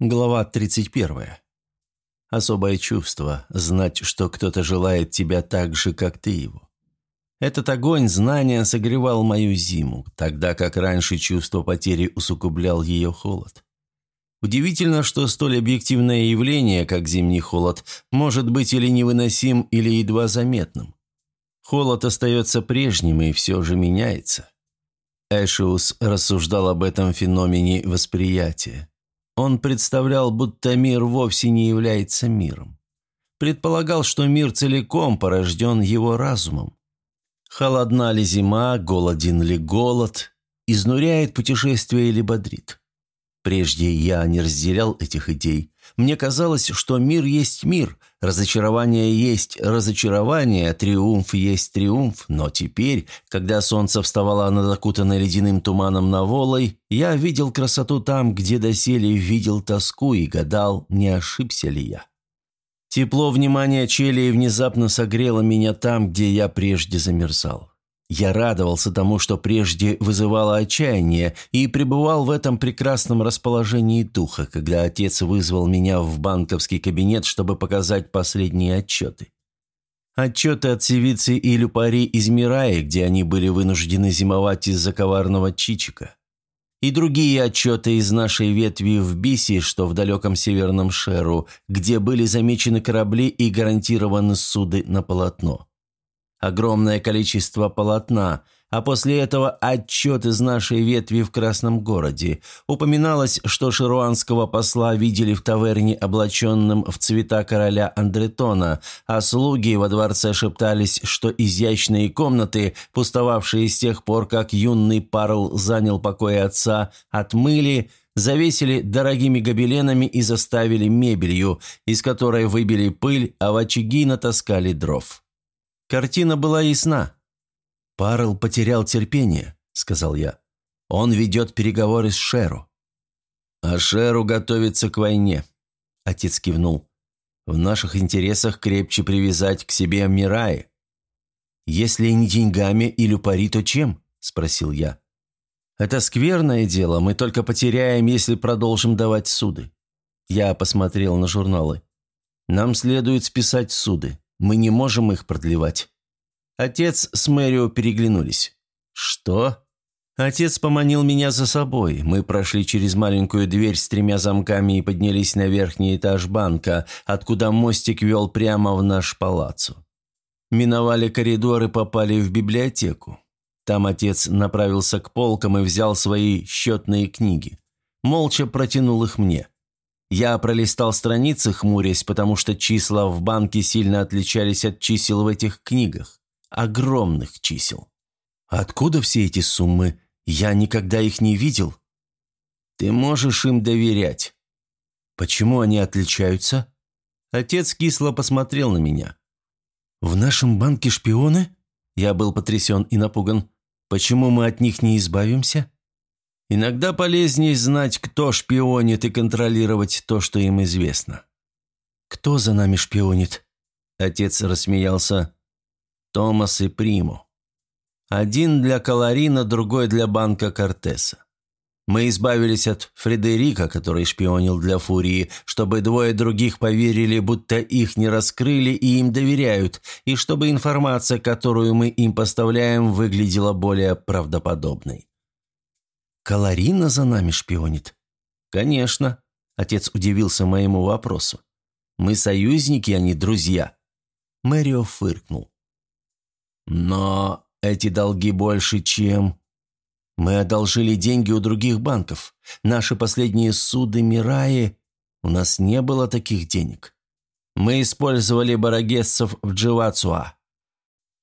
Глава 31. Особое чувство – знать, что кто-то желает тебя так же, как ты его. Этот огонь знания согревал мою зиму, тогда как раньше чувство потери усугублял ее холод. Удивительно, что столь объективное явление, как зимний холод, может быть или невыносим, или едва заметным. Холод остается прежним и все же меняется. Эшиус рассуждал об этом феномене восприятия. Он представлял, будто мир вовсе не является миром. Предполагал, что мир целиком порожден его разумом. Холодна ли зима, голоден ли голод, изнуряет путешествие или бодрит. Прежде я не разделял этих идей. Мне казалось, что мир есть мир, разочарование есть разочарование, триумф есть триумф, но теперь, когда солнце вставало над окутанной ледяным туманом на Волой, я видел красоту там, где доселе видел тоску и гадал, не ошибся ли я. Тепло внимания Челии внезапно согрело меня там, где я прежде замерзал. Я радовался тому, что прежде вызывало отчаяние, и пребывал в этом прекрасном расположении духа, когда отец вызвал меня в банковский кабинет, чтобы показать последние отчеты. Отчеты от Севицы и Люпари из Мираи, где они были вынуждены зимовать из-за коварного Чичика. И другие отчеты из нашей ветви в Биси, что в далеком северном Шеру, где были замечены корабли и гарантированы суды на полотно огромное количество полотна, а после этого отчет из нашей ветви в Красном городе. Упоминалось, что шируанского посла видели в таверне облаченным в цвета короля Андретона, а слуги во дворце шептались, что изящные комнаты, пустовавшие с тех пор, как юный Парл занял покой отца, отмыли, завесили дорогими гобеленами и заставили мебелью, из которой выбили пыль, а в очаги натаскали дров. Картина была ясна. «Парл потерял терпение», — сказал я. «Он ведет переговоры с Шеру». «А Шеру готовится к войне», — отец кивнул. «В наших интересах крепче привязать к себе Мираи». «Если не деньгами или пари, то чем?» – спросил я. «Это скверное дело, мы только потеряем, если продолжим давать суды». Я посмотрел на журналы. «Нам следует списать суды. Мы не можем их продлевать». Отец с Мэрио переглянулись. «Что?» Отец поманил меня за собой. Мы прошли через маленькую дверь с тремя замками и поднялись на верхний этаж банка, откуда мостик вел прямо в наш палаццо. Миновали коридор и попали в библиотеку. Там отец направился к полкам и взял свои счетные книги. Молча протянул их мне. Я пролистал страницы, хмурясь, потому что числа в банке сильно отличались от чисел в этих книгах. Огромных чисел. Откуда все эти суммы? Я никогда их не видел. Ты можешь им доверять. Почему они отличаются? Отец кисло посмотрел на меня. В нашем банке шпионы? Я был потрясен и напуган. Почему мы от них не избавимся? Иногда полезнее знать, кто шпионит, и контролировать то, что им известно. «Кто за нами шпионит?» Отец рассмеялся. «Томас и Приму. Один для Каларина, другой для банка Кортеса. Мы избавились от Фредерика, который шпионил для Фурии, чтобы двое других поверили, будто их не раскрыли и им доверяют, и чтобы информация, которую мы им поставляем, выглядела более правдоподобной. Каларина за нами шпионит?» «Конечно», — отец удивился моему вопросу. «Мы союзники, а не друзья». Мэрио фыркнул. «Но эти долги больше, чем...» «Мы одолжили деньги у других банков. Наши последние суды Мираи... У нас не было таких денег. Мы использовали барагессов в Дживацуа».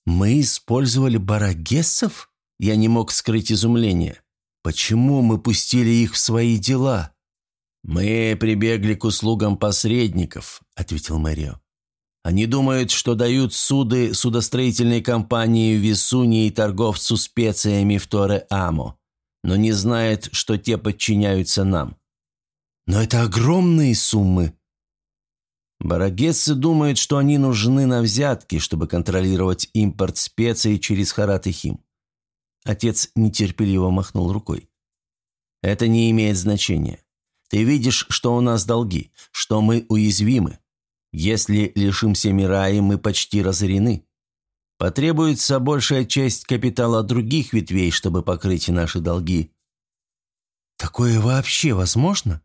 «Мы использовали барагессов?» Я не мог скрыть изумление. Почему мы пустили их в свои дела?» «Мы прибегли к услугам посредников», — ответил Мэрио. «Они думают, что дают суды судостроительной компании Висуни и торговцу специями в Торе-Амо, но не знают, что те подчиняются нам». «Но это огромные суммы», Барагессы думают, что они нужны на взятки, чтобы контролировать импорт специй через Харат и Хим. Отец нетерпеливо махнул рукой. «Это не имеет значения. Ты видишь, что у нас долги, что мы уязвимы. Если лишимся Мираи, мы почти разорены. Потребуется большая часть капитала других ветвей, чтобы покрыть наши долги. Такое вообще возможно?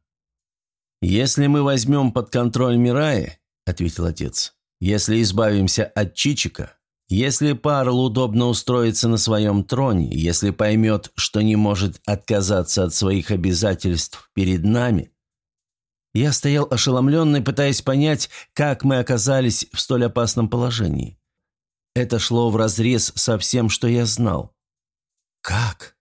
Если мы возьмем под контроль Мираи, ответил отец, если избавимся от Чичика, если Парл удобно устроится на своем троне, если поймет, что не может отказаться от своих обязательств перед нами. Я стоял ошеломленный, пытаясь понять, как мы оказались в столь опасном положении. Это шло вразрез со всем, что я знал. «Как?»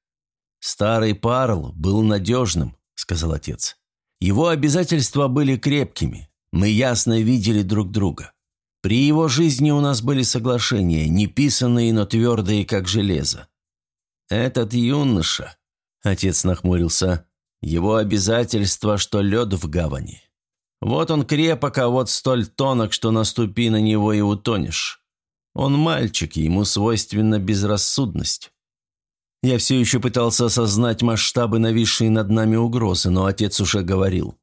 «Старый Парл был надежным», — сказал отец. «Его обязательства были крепкими. Мы ясно видели друг друга. При его жизни у нас были соглашения, неписанные, но твердые, как железо. Этот юноша, — отец нахмурился, — его обязательство, что лед в гавани. Вот он крепок, а вот столь тонок, что наступи на него и утонешь. Он мальчик, ему свойственна безрассудность. Я все еще пытался осознать масштабы нависшей над нами угрозы, но отец уже говорил.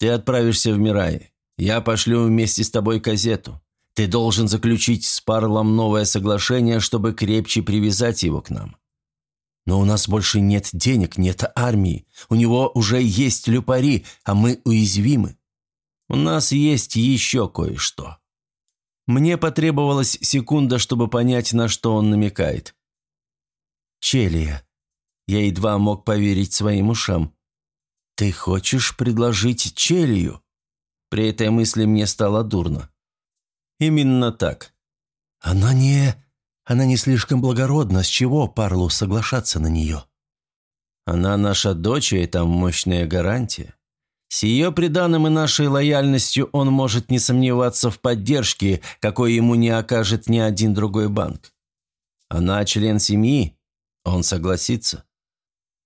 «Ты отправишься в Мирай. Я пошлю вместе с тобой газету. Ты должен заключить с Парлом новое соглашение, чтобы крепче привязать его к нам. Но у нас больше нет денег, нет армии. У него уже есть люпари, а мы уязвимы. У нас есть еще кое-что. Мне потребовалась секунда, чтобы понять, на что он намекает. «Челия». Я едва мог поверить своим ушам. «Ты хочешь предложить Челию?» При этой мысли мне стало дурно. «Именно так». «Она не... Она не слишком благородна. С чего Парлу соглашаться на нее?» «Она наша дочь, и это мощная гарантия. С ее преданным и нашей лояльностью он может не сомневаться в поддержке, какой ему не окажет ни один другой банк. Она член семьи, он согласится.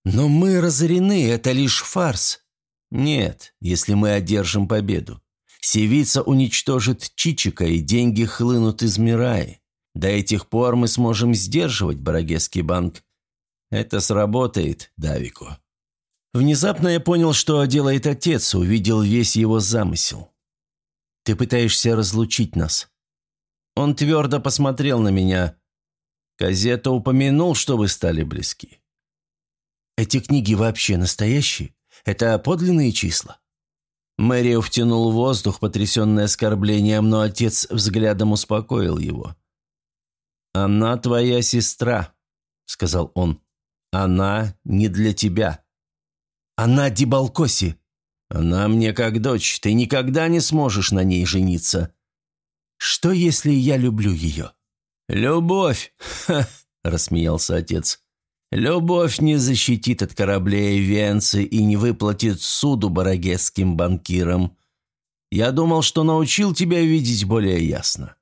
Но мы разорены, это лишь фарс. Нет, если мы одержим победу. Севица уничтожит Чичика, и деньги хлынут из Мираи. До этих пор мы сможем сдерживать Барагесский банк. Это сработает, Давику. Внезапно я понял, что делает отец, увидел весь его замысел. «Ты пытаешься разлучить нас». Он твердо посмотрел на меня. Казета упомянул, что вы стали близки. «Эти книги вообще настоящие? Это подлинные числа?» Мэрио втянул воздух, потрясенный оскорблением, но отец взглядом успокоил его. «Она твоя сестра», — сказал он. «Она не для тебя». Она Дибалкоси. Она мне как дочь. Ты никогда не сможешь на ней жениться. Что, если я люблю ее? Любовь, рассмеялся отец. Любовь не защитит от кораблей Венцы и не выплатит суду барагесским банкирам. Я думал, что научил тебя видеть более ясно.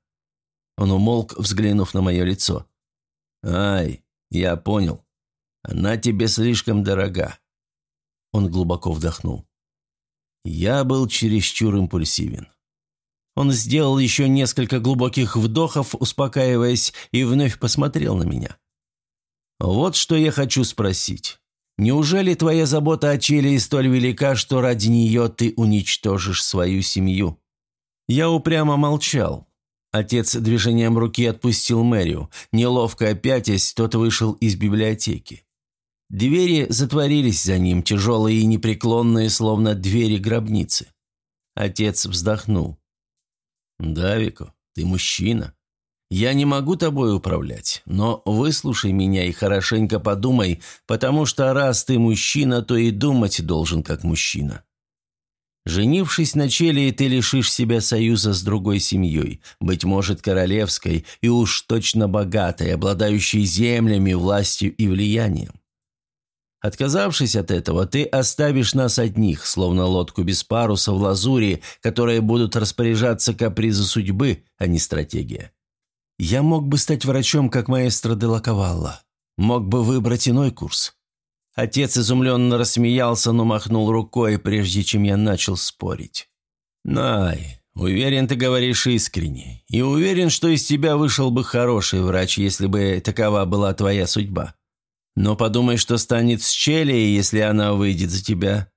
Он умолк, взглянув на мое лицо. «Ай, я понял. Она тебе слишком дорога. Он глубоко вдохнул. Я был чересчур импульсивен. Он сделал еще несколько глубоких вдохов, успокаиваясь, и вновь посмотрел на меня. «Вот что я хочу спросить. Неужели твоя забота о Челии столь велика, что ради нее ты уничтожишь свою семью?» Я упрямо молчал. Отец движением руки отпустил Мэрию. Неловко опятясь, тот вышел из библиотеки. Двери затворились за ним, тяжелые и непреклонные, словно двери гробницы. Отец вздохнул. «Давико, ты мужчина. Я не могу тобой управлять, но выслушай меня и хорошенько подумай, потому что раз ты мужчина, то и думать должен как мужчина. Женившись на Челии, ты лишишь себя союза с другой семьей, быть может, королевской и уж точно богатой, обладающей землями, властью и влиянием. Отказавшись от этого, ты оставишь нас одних, словно лодку без паруса в лазури, которые будут распоряжаться капризы судьбы, а не стратегия. Я мог бы стать врачом, как маэстро де Лаковалла. Мог бы выбрать иной курс. Отец изумленно рассмеялся, но махнул рукой, прежде чем я начал спорить. «Най, уверен, ты говоришь искренне. И уверен, что из тебя вышел бы хороший врач, если бы такова была твоя судьба. Но подумай, что станет с Челией, если она выйдет за тебя.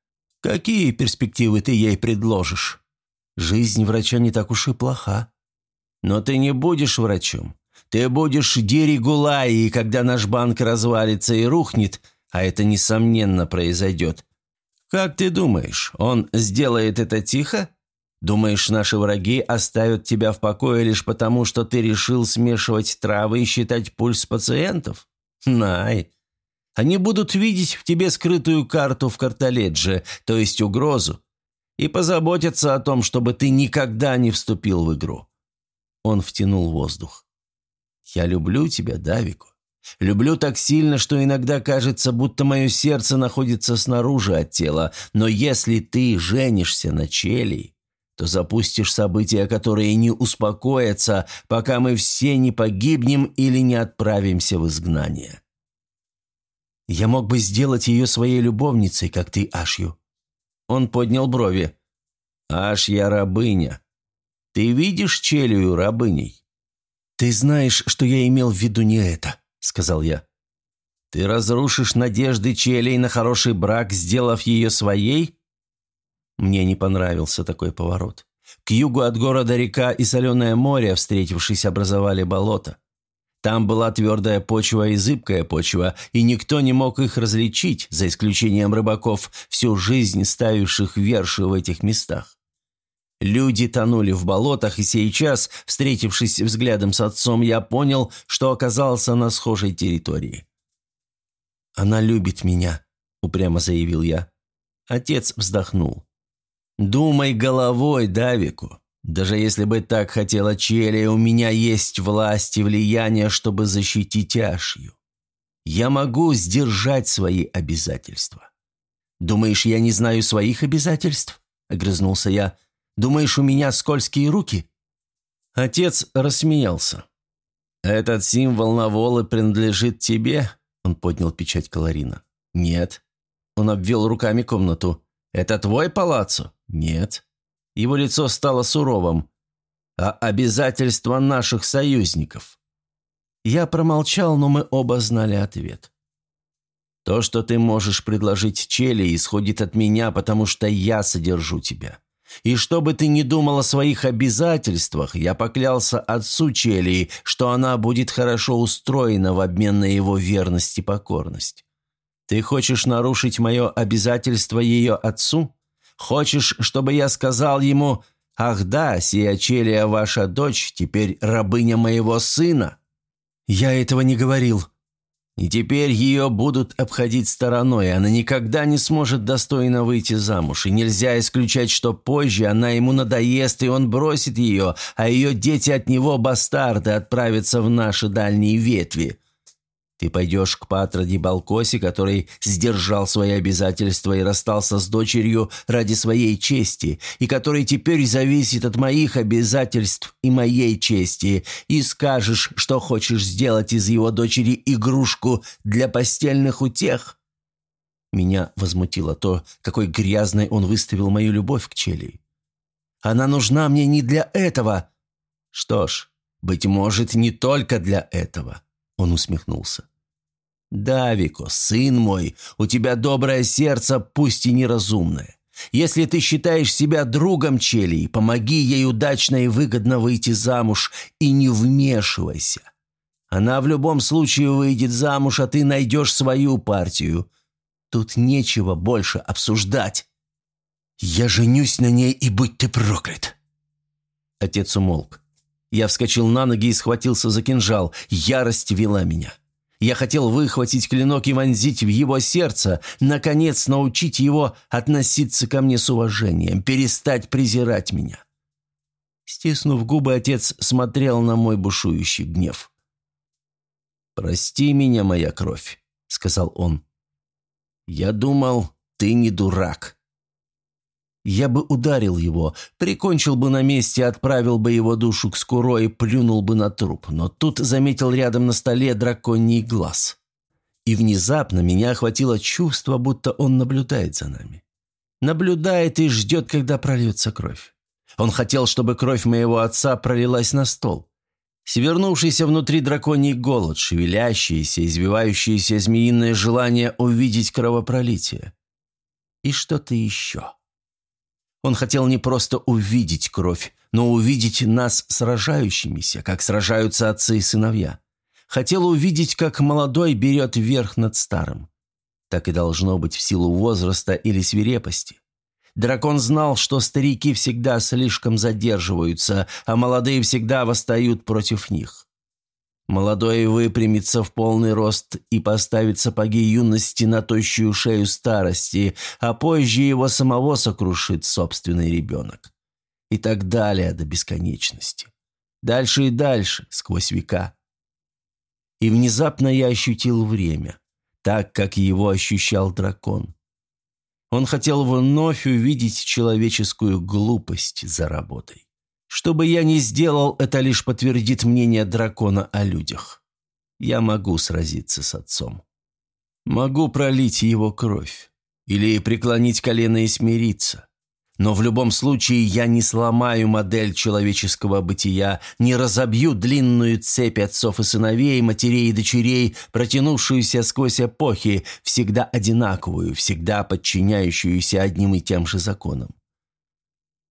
Какие перспективы ты ей предложишь? Жизнь врача не так уж и плоха. Но ты не будешь врачом. Ты будешь Дерегулай, и когда наш банк развалится и рухнет, а это, несомненно, произойдет. Как ты думаешь, он сделает это тихо? Думаешь, наши враги оставят тебя в покое лишь потому, что ты решил смешивать травы и считать пульс пациентов? Най. Они будут видеть в тебе скрытую карту в картоледже, то есть угрозу, и позаботятся о том, чтобы ты никогда не вступил в игру. Он втянул воздух. «Я люблю тебя, Давику. Люблю так сильно, что иногда кажется, будто мое сердце находится снаружи от тела, но если ты женишься на Челии, то запустишь события, которые не успокоятся, пока мы все не погибнем или не отправимся в изгнание. Я мог бы сделать ее своей любовницей, как ты, Ашью». Он поднял брови. «Аш я рабыня. Ты видишь Челию рабыней?» «Ты знаешь, что я имел в виду не это», — сказал я. «Ты разрушишь надежды Челей на хороший брак, сделав ее своей?» Мне не понравился такой поворот. К югу от города река и соленое море, встретившись, образовали болото. Там была твердая почва и зыбкая почва, и никто не мог их различить, за исключением рыбаков, всю жизнь ставивших верши в этих местах. Люди тонули в болотах, и сейчас, встретившись взглядом с отцом, я понял, что оказался на схожей территории. «Она любит меня», — упрямо заявил я. Отец вздохнул. «Думай головой, Давику. Даже если бы так хотела Челия, у меня есть власть и влияние, чтобы защитить Ашью. Я могу сдержать свои обязательства». «Думаешь, я не знаю своих обязательств?» — огрызнулся я. «Думаешь, у меня скользкие руки?» Отец рассмеялся. «Этот символ Наволы принадлежит тебе?» Он поднял печать Каларина. «Нет». Он обвел руками комнату. «Это твой палаццо?» «Нет». Его лицо стало суровым. «А обязательства наших союзников?» Я промолчал, но мы оба знали ответ. «То, что ты можешь предложить Чели, исходит от меня, потому что я содержу тебя. И что бы ты ни думал о своих обязательствах, я поклялся отцу Челии, что она будет хорошо устроена в обмен на его верность и покорность. Ты хочешь нарушить мое обязательство ее отцу?» Хочешь, чтобы я сказал ему, «Ах да, сия Челия ваша дочь, теперь рабыня моего сына»?» «Я этого не говорил». «И теперь ее будут обходить стороной, она никогда не сможет достойно выйти замуж, и нельзя исключать, что позже она ему надоест, и он бросит ее, а ее дети от него, бастарды, отправятся в наши дальние ветви». Ты пойдешь к Патроди Балкоси, который сдержал свои обязательства и расстался с дочерью ради своей чести, и который теперь зависит от моих обязательств и моей чести, и скажешь, что хочешь сделать из его дочери игрушку для постельных утех?» Меня возмутило то, какой грязной он выставил мою любовь к Челии. «Она нужна мне не для этого!» «Что ж, быть может, не только для этого!» Он усмехнулся. «Давико, сын мой, у тебя доброе сердце, пусть и неразумное. Если ты считаешь себя другом Челии, помоги ей удачно и выгодно выйти замуж и не вмешивайся. Она в любом случае выйдет замуж, а ты найдешь свою партию. Тут нечего больше обсуждать». «Я женюсь на ней, и будь ты проклят!» Отец умолк. Я вскочил на ноги и схватился за кинжал. Ярость вела меня. Я хотел выхватить клинок и вонзить в его сердце, наконец научить его относиться ко мне с уважением, перестать презирать меня. Стиснув губы, отец смотрел на мой бушующий гнев. «Прости меня, моя кровь», — сказал он. «Я думал, ты не дурак». Я бы ударил его, прикончил бы на месте, отправил бы его душу к скуро и плюнул бы на труп, но тут заметил рядом на столе драконий глаз. И внезапно меня охватило чувство, будто он наблюдает за нами. Наблюдает и ждет, когда прольется кровь. Он хотел, чтобы кровь моего отца пролилась на стол. Свернувшийся внутри драконий голод, шевелящееся, извивающееся змеиное желание увидеть кровопролитие. и что-то еще. Он хотел не просто увидеть кровь, но увидеть нас сражающимися, как сражаются отцы и сыновья. Хотел увидеть, как молодой берет верх над старым. Так и должно быть в силу возраста или свирепости. Дракон знал, что старики всегда слишком задерживаются, а молодые всегда восстают против них. Молодой выпрямится в полный рост и поставит сапоги юности на тощую шею старости, а позже его самого сокрушит собственный ребенок. И так далее до бесконечности. Дальше и дальше, сквозь века. И внезапно я ощутил время, так, как его ощущал дракон. Он хотел вновь увидеть человеческую глупость за работой. Что бы я ни сделал, это лишь подтвердит мнение дракона о людях. Я могу сразиться с отцом. Могу пролить его кровь. Или преклонить колено и смириться. Но в любом случае я не сломаю модель человеческого бытия, не разобью длинную цепь отцов и сыновей, матерей и дочерей, протянувшуюся сквозь эпохи, всегда одинаковую, всегда подчиняющуюся одним и тем же законам.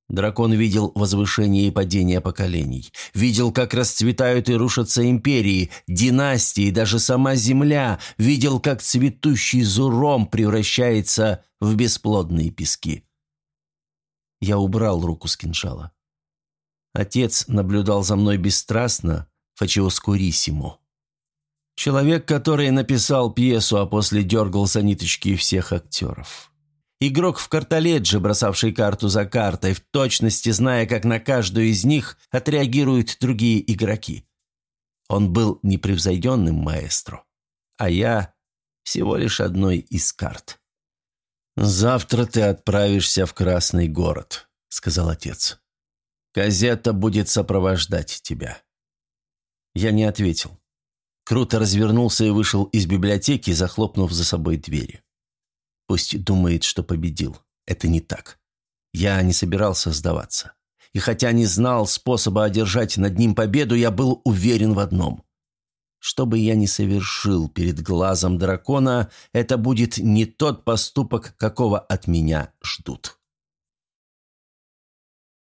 Дракон видел возвышение и падение поколений. Видел, как расцветают и рушатся империи, династии, даже сама земля. Видел, как цветущий зуром превращается в бесплодные пески. Я убрал руку с кинжала. Отец наблюдал за мной бесстрастно, фачиоскурисимо. Человек, который написал пьесу, а после дергал за ниточки всех актеров. Игрок в картоледже, бросавший карту за картой, в точности зная, как на каждую из них отреагируют другие игроки. Он был непревзойденным маэстро, а я всего лишь одной из карт. «Завтра ты отправишься в Красный город», — сказал отец. «Газета будет сопровождать тебя». Я не ответил. Круто развернулся и вышел из библиотеки, захлопнув за собой двери. Пусть думает, что победил. Это не так. Я не собирался сдаваться. И хотя не знал способа одержать над ним победу, я был уверен в одном. Что бы я ни совершил перед глазом дракона, это будет не тот поступок, какого от меня ждут.